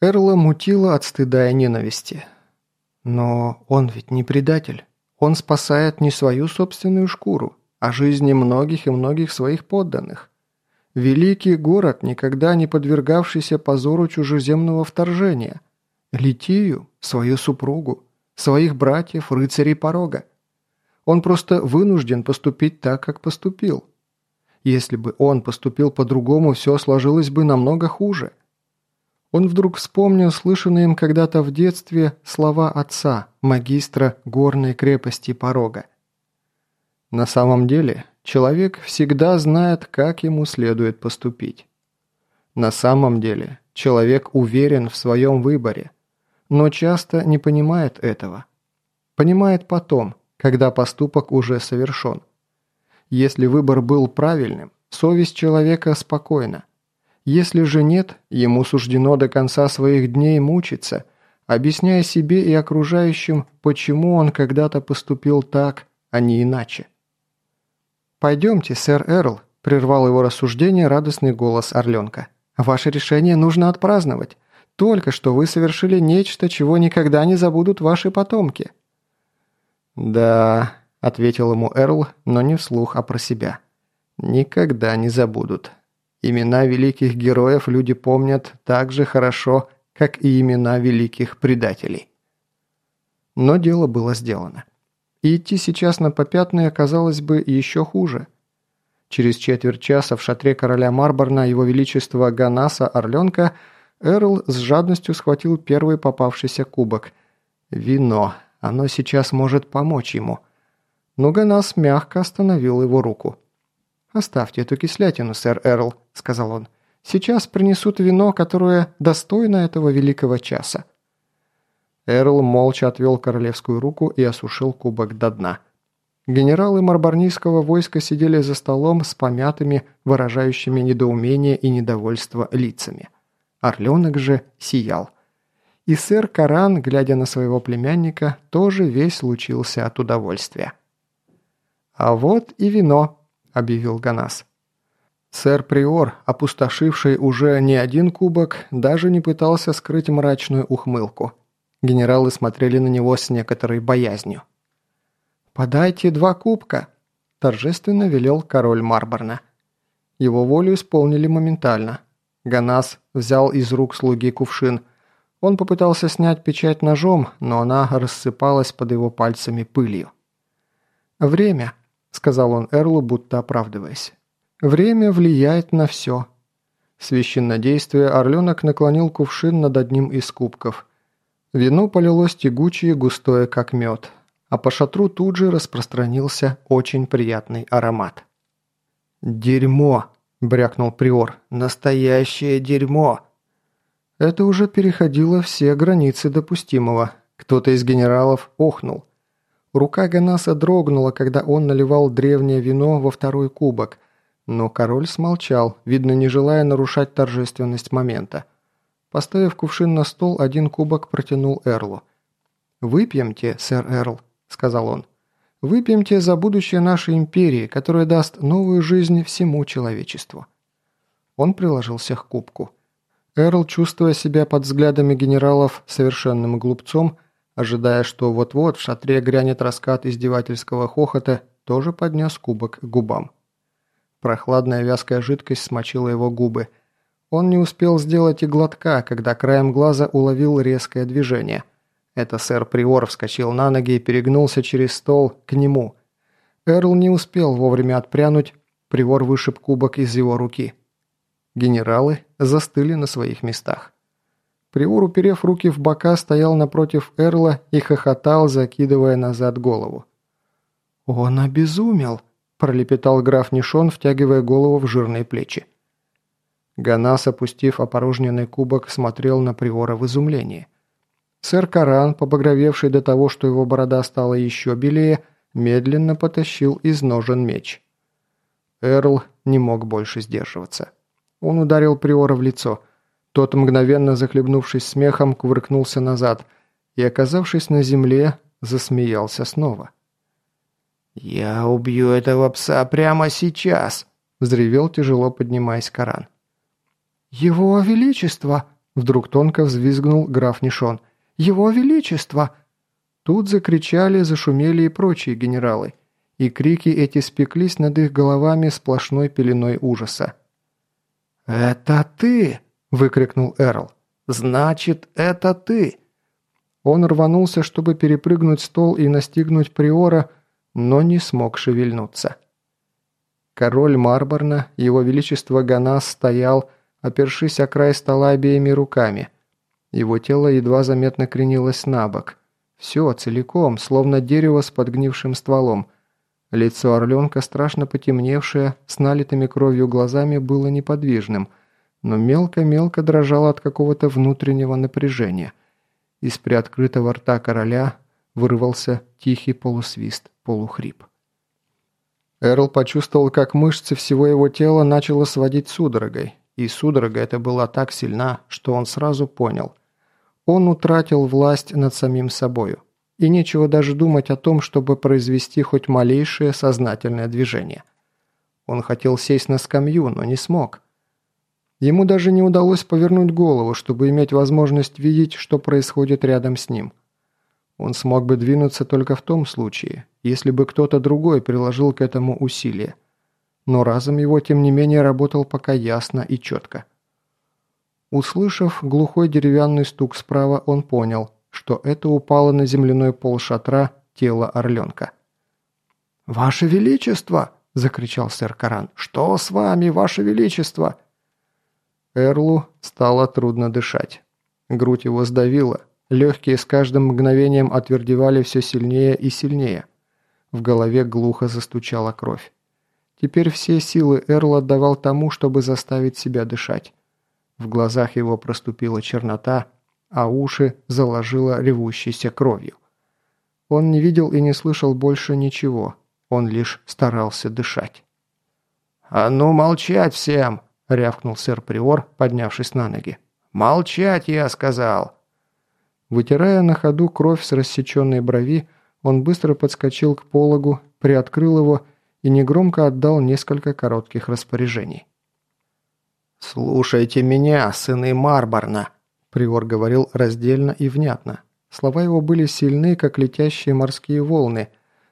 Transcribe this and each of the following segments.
Эрла мутила от стыда и ненависти. Но он ведь не предатель. Он спасает не свою собственную шкуру, а жизни многих и многих своих подданных. Великий город, никогда не подвергавшийся позору чужеземного вторжения. Литию, свою супругу, своих братьев, рыцарей порога. Он просто вынужден поступить так, как поступил. Если бы он поступил по-другому, все сложилось бы намного хуже. Он вдруг вспомнил слышанные им когда-то в детстве слова отца, магистра горной крепости порога. На самом деле, человек всегда знает, как ему следует поступить. На самом деле, человек уверен в своем выборе, но часто не понимает этого. Понимает потом, когда поступок уже совершен. Если выбор был правильным, совесть человека спокойна. Если же нет, ему суждено до конца своих дней мучиться, объясняя себе и окружающим, почему он когда-то поступил так, а не иначе. «Пойдемте, сэр Эрл», – прервал его рассуждение радостный голос Орленка. «Ваше решение нужно отпраздновать. Только что вы совершили нечто, чего никогда не забудут ваши потомки». «Да», – ответил ему Эрл, но не вслух, а про себя. «Никогда не забудут. Имена великих героев люди помнят так же хорошо, как и имена великих предателей». Но дело было сделано. И идти сейчас на попятные оказалось бы еще хуже. Через четверть часа в шатре короля Марборна его величество Ганаса Орленка Эрл с жадностью схватил первый попавшийся кубок. Вино. Оно сейчас может помочь ему. Но Ганас мягко остановил его руку. «Оставьте эту кислятину, сэр Эрл», — сказал он. «Сейчас принесут вино, которое достойно этого великого часа». Эрл молча отвел королевскую руку и осушил кубок до дна. Генералы марбарнийского войска сидели за столом с помятыми, выражающими недоумение и недовольство лицами. Орленок же сиял. И сэр Каран, глядя на своего племянника, тоже весь лучился от удовольствия. «А вот и вино», – объявил Ганас. Сэр Приор, опустошивший уже не один кубок, даже не пытался скрыть мрачную ухмылку. Генералы смотрели на него с некоторой боязнью. «Подайте два кубка», – торжественно велел король Марборна. Его волю исполнили моментально. Ганас взял из рук слуги кувшин – он попытался снять печать ножом, но она рассыпалась под его пальцами пылью. «Время», — сказал он Эрлу, будто оправдываясь. «Время влияет на все». Священнодействие Орленок наклонил кувшин над одним из кубков. Вино полилось тягучее, густое, как мед, а по шатру тут же распространился очень приятный аромат. «Дерьмо!» – брякнул Приор. «Настоящее дерьмо!» Это уже переходило все границы допустимого. Кто-то из генералов охнул. Рука Ганаса дрогнула, когда он наливал древнее вино во второй кубок, но король смолчал, видно, не желая нарушать торжественность момента. Поставив кувшин на стол, один кубок протянул Эрлу. «Выпьемте, сэр Эрл», — сказал он. «Выпьемте за будущее нашей империи, которая даст новую жизнь всему человечеству». Он приложился к кубку. Эрл, чувствуя себя под взглядами генералов совершенным глупцом, ожидая, что вот-вот в шатре грянет раскат издевательского хохота, тоже поднес кубок к губам. Прохладная вязкая жидкость смочила его губы. Он не успел сделать и глотка, когда краем глаза уловил резкое движение. Это сэр Приор вскочил на ноги и перегнулся через стол к нему. Эрл не успел вовремя отпрянуть, Приор вышиб кубок из его руки. Генералы застыли на своих местах. Приор, уперев руки в бока, стоял напротив Эрла и хохотал, закидывая назад голову. «Он обезумел!» – пролепетал граф Нишон, втягивая голову в жирные плечи. Ганас, опустив опорожненный кубок, смотрел на Приора в изумлении. Сэр Каран, побагровевший до того, что его борода стала еще белее, медленно потащил из ножен меч. Эрл не мог больше сдерживаться. Он ударил Приора в лицо. Тот, мгновенно захлебнувшись смехом, кувыркнулся назад и, оказавшись на земле, засмеялся снова. «Я убью этого пса прямо сейчас!» – взревел, тяжело поднимаясь Коран. «Его Величество!» – Вдруг тонко взвизгнул граф Нишон. «Его Величество!» Тут закричали, зашумели и прочие генералы. И крики эти спеклись над их головами сплошной пеленой ужаса. «Это ты!» – выкрикнул Эрл. «Значит, это ты!» Он рванулся, чтобы перепрыгнуть стол и настигнуть Приора, но не смог шевельнуться. Король Марборна, его величество Ганас, стоял, опершись о край стола обеими руками. Его тело едва заметно кренилось на бок. Все целиком, словно дерево с подгнившим стволом. Лицо орленка, страшно потемневшее, с налитыми кровью глазами, было неподвижным, но мелко-мелко дрожало от какого-то внутреннего напряжения. Из приоткрытого рта короля вырвался тихий полусвист, полухрип. Эрл почувствовал, как мышцы всего его тела начало сводить судорогой, и судорога эта была так сильна, что он сразу понял. Он утратил власть над самим собою. И нечего даже думать о том, чтобы произвести хоть малейшее сознательное движение. Он хотел сесть на скамью, но не смог. Ему даже не удалось повернуть голову, чтобы иметь возможность видеть, что происходит рядом с ним. Он смог бы двинуться только в том случае, если бы кто-то другой приложил к этому усилие но разум его, тем не менее, работал пока ясно и четко. Услышав глухой деревянный стук справа, он понял, что это упало на земляной пол шатра тело орленка. «Ваше Величество!» – закричал сэр Каран. «Что с вами, Ваше Величество?» Эрлу стало трудно дышать. Грудь его сдавила, легкие с каждым мгновением отвердевали все сильнее и сильнее. В голове глухо застучала кровь. Теперь все силы Эрл отдавал тому, чтобы заставить себя дышать. В глазах его проступила чернота, а уши заложило ревущейся кровью. Он не видел и не слышал больше ничего, он лишь старался дышать. «А ну молчать всем!» — рявкнул сэр Приор, поднявшись на ноги. «Молчать, я сказал!» Вытирая на ходу кровь с рассеченной брови, он быстро подскочил к пологу, приоткрыл его и негромко отдал несколько коротких распоряжений. «Слушайте меня, сыны Марборна!» Приор говорил раздельно и внятно. Слова его были сильны, как летящие морские волны,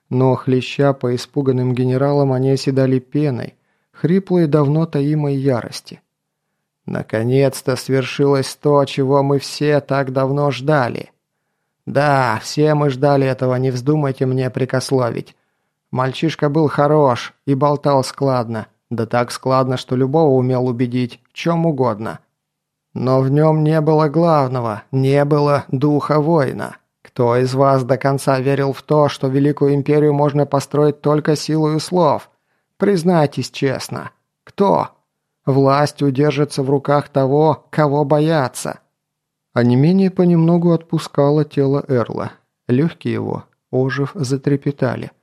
но, хлеща по испуганным генералам, они оседали пеной, хриплой давно таимой ярости. «Наконец-то свершилось то, чего мы все так давно ждали. Да, все мы ждали этого, не вздумайте мне прикословить. Мальчишка был хорош и болтал складно, да так складно, что любого умел убедить в чем угодно. Но в нем не было главного, не было духа воина. Кто из вас до конца верил в то, что Великую Империю можно построить только силой слов? Признайтесь честно. Кто? Власть удержится в руках того, кого боятся. А не менее понемногу отпускало тело Эрла. Легкие его, ожив, затрепетали –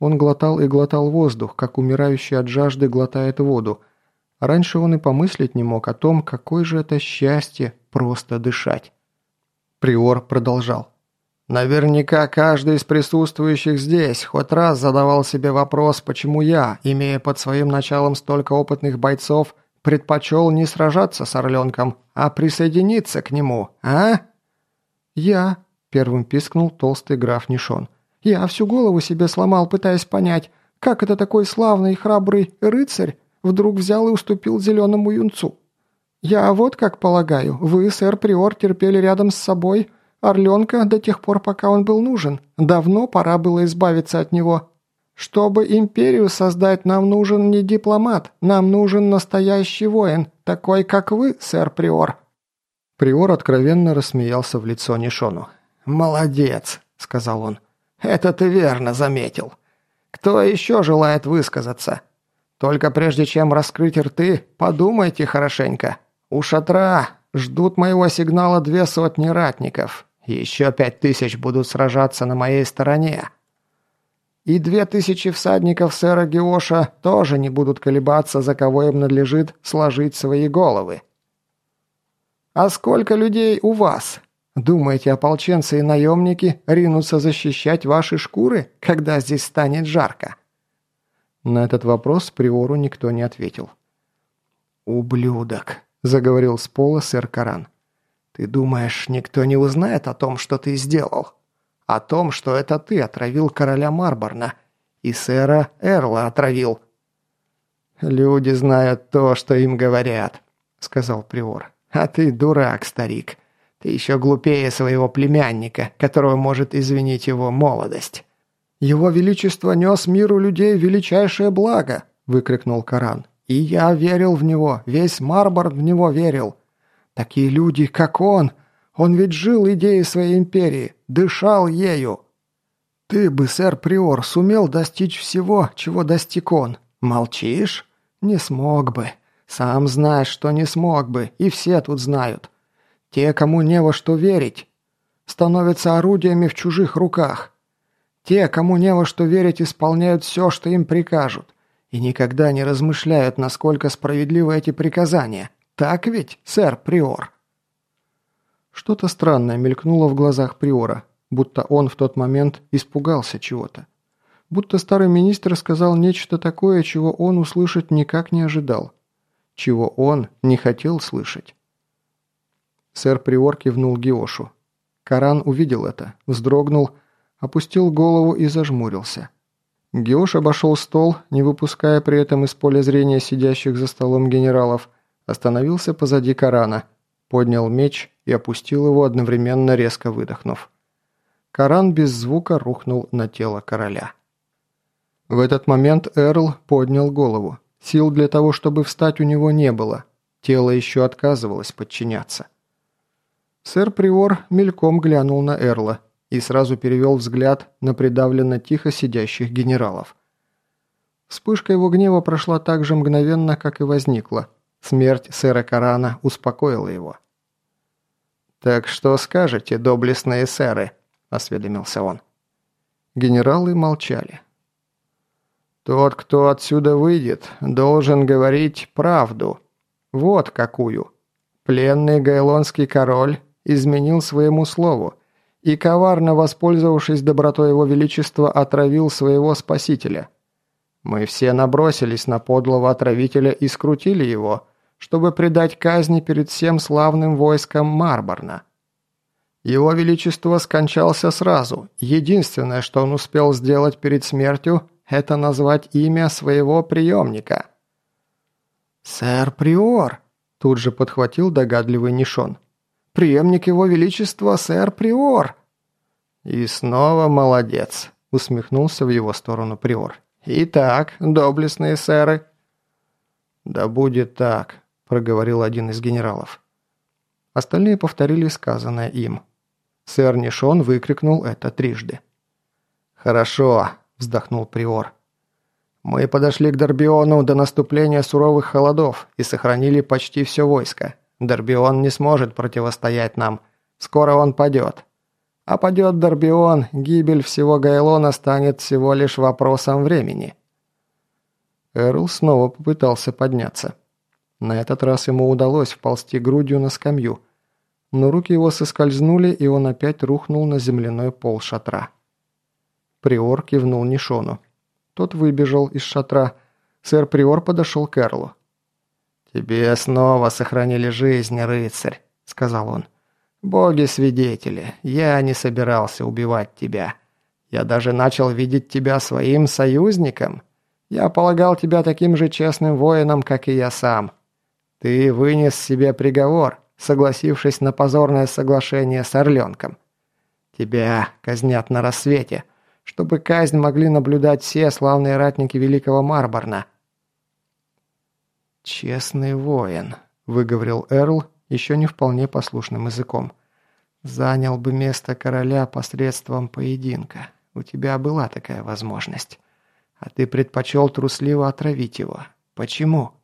он глотал и глотал воздух, как умирающий от жажды глотает воду. Раньше он и помыслить не мог о том, какое же это счастье просто дышать. Приор продолжал. Наверняка каждый из присутствующих здесь хоть раз задавал себе вопрос, почему я, имея под своим началом столько опытных бойцов, предпочел не сражаться с Орленком, а присоединиться к нему, а? «Я», — первым пискнул толстый граф Нишон. Я всю голову себе сломал, пытаясь понять, как это такой славный и храбрый рыцарь вдруг взял и уступил зеленому юнцу. Я вот как полагаю, вы, сэр Приор, терпели рядом с собой Орленка до тех пор, пока он был нужен. Давно пора было избавиться от него. Чтобы империю создать, нам нужен не дипломат, нам нужен настоящий воин, такой, как вы, сэр Приор». Приор откровенно рассмеялся в лицо Нишону. «Молодец», — сказал он. «Это ты верно заметил. Кто еще желает высказаться? Только прежде чем раскрыть рты, подумайте хорошенько. У шатра ждут моего сигнала две сотни ратников. Еще пять тысяч будут сражаться на моей стороне. И две тысячи всадников сэра Геоша тоже не будут колебаться, за кого им надлежит сложить свои головы. А сколько людей у вас? Думаете, ополченцы и наемники ринутся защищать ваши шкуры, когда здесь станет жарко?» На этот вопрос Приору никто не ответил. «Ублюдок», — заговорил с пола сэр Каран. Ты думаешь, никто не узнает о том, что ты сделал? О том, что это ты отравил короля Марборна и сэра Эрла отравил?» «Люди знают то, что им говорят», — сказал Приор. «А ты дурак, старик. Ты еще глупее своего племянника, которого может извинить его молодость». «Его Величество нес миру людей величайшее благо!» – выкрикнул Коран. «И я верил в него, весь Марборн в него верил. Такие люди, как он, он ведь жил идеей своей империи, дышал ею. Ты бы, сэр Приор, сумел достичь всего, чего достиг он. Молчишь? Не смог бы. Сам знаешь, что не смог бы, и все тут знают. Те, кому не во что верить, становятся орудиями в чужих руках. Те, кому не во что верить, исполняют все, что им прикажут, и никогда не размышляют, насколько справедливы эти приказания. Так ведь, сэр Приор?» Что-то странное мелькнуло в глазах Приора, будто он в тот момент испугался чего-то. Будто старый министр сказал нечто такое, чего он услышать никак не ожидал. Чего он не хотел слышать. Сэр Приор кивнул Геошу. Каран увидел это, вздрогнул опустил голову и зажмурился. Геош обошел стол, не выпуская при этом из поля зрения сидящих за столом генералов, остановился позади Корана, поднял меч и опустил его, одновременно резко выдохнув. Коран без звука рухнул на тело короля. В этот момент Эрл поднял голову. Сил для того, чтобы встать, у него не было. Тело еще отказывалось подчиняться. Сэр Приор мельком глянул на Эрла – и сразу перевел взгляд на придавленно тихо сидящих генералов. Вспышка его гнева прошла так же мгновенно, как и возникла. Смерть сэра Корана успокоила его. «Так что скажете, доблестные сэры?» – осведомился он. Генералы молчали. «Тот, кто отсюда выйдет, должен говорить правду. Вот какую. Пленный гайлонский король изменил своему слову и, коварно воспользовавшись добротой его величества, отравил своего спасителя. Мы все набросились на подлого отравителя и скрутили его, чтобы предать казни перед всем славным войском Марборна. Его величество скончался сразу. Единственное, что он успел сделать перед смертью, это назвать имя своего приемника. «Сэр Приор!» – тут же подхватил догадливый Нишон. Преемник его величества, сэр Приор». «И снова молодец», — усмехнулся в его сторону Приор. «Итак, доблестные сэры». «Да будет так», — проговорил один из генералов. Остальные повторили сказанное им. Сэр Нишон выкрикнул это трижды. «Хорошо», — вздохнул Приор. «Мы подошли к Дорбиону до наступления суровых холодов и сохранили почти все войско. Дорбион не сможет противостоять нам. Скоро он падет. А падет Дорбион, гибель всего Гайлона станет всего лишь вопросом времени. Эрл снова попытался подняться. На этот раз ему удалось вползти грудью на скамью, но руки его соскользнули, и он опять рухнул на земляной пол шатра. Приор кивнул Нишону. Тот выбежал из шатра. Сэр Приор подошел к Эрлу. «Тебе снова сохранили жизнь, рыцарь», — сказал он. «Боги-свидетели, я не собирался убивать тебя. Я даже начал видеть тебя своим союзником. Я полагал тебя таким же честным воином, как и я сам. Ты вынес себе приговор, согласившись на позорное соглашение с Орленком. Тебя казнят на рассвете, чтобы казнь могли наблюдать все славные ратники Великого Марборна». «Честный воин», – выговорил Эрл еще не вполне послушным языком. «Занял бы место короля посредством поединка. У тебя была такая возможность. А ты предпочел трусливо отравить его. Почему?»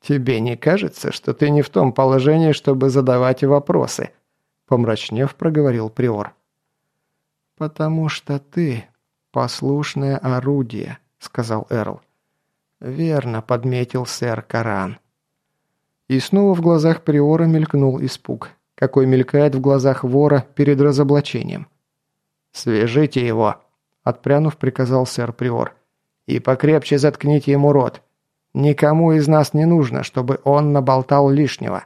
«Тебе не кажется, что ты не в том положении, чтобы задавать вопросы?» Помрачнев, проговорил Приор. «Потому что ты послушное орудие», — сказал Эрл. «Верно», — подметил сэр Каран. И снова в глазах Приора мелькнул испуг, какой мелькает в глазах вора перед разоблачением. «Свяжите его», — отпрянув, приказал сэр Приор. «И покрепче заткните ему рот. Никому из нас не нужно, чтобы он наболтал лишнего».